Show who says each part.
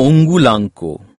Speaker 1: Ongulanco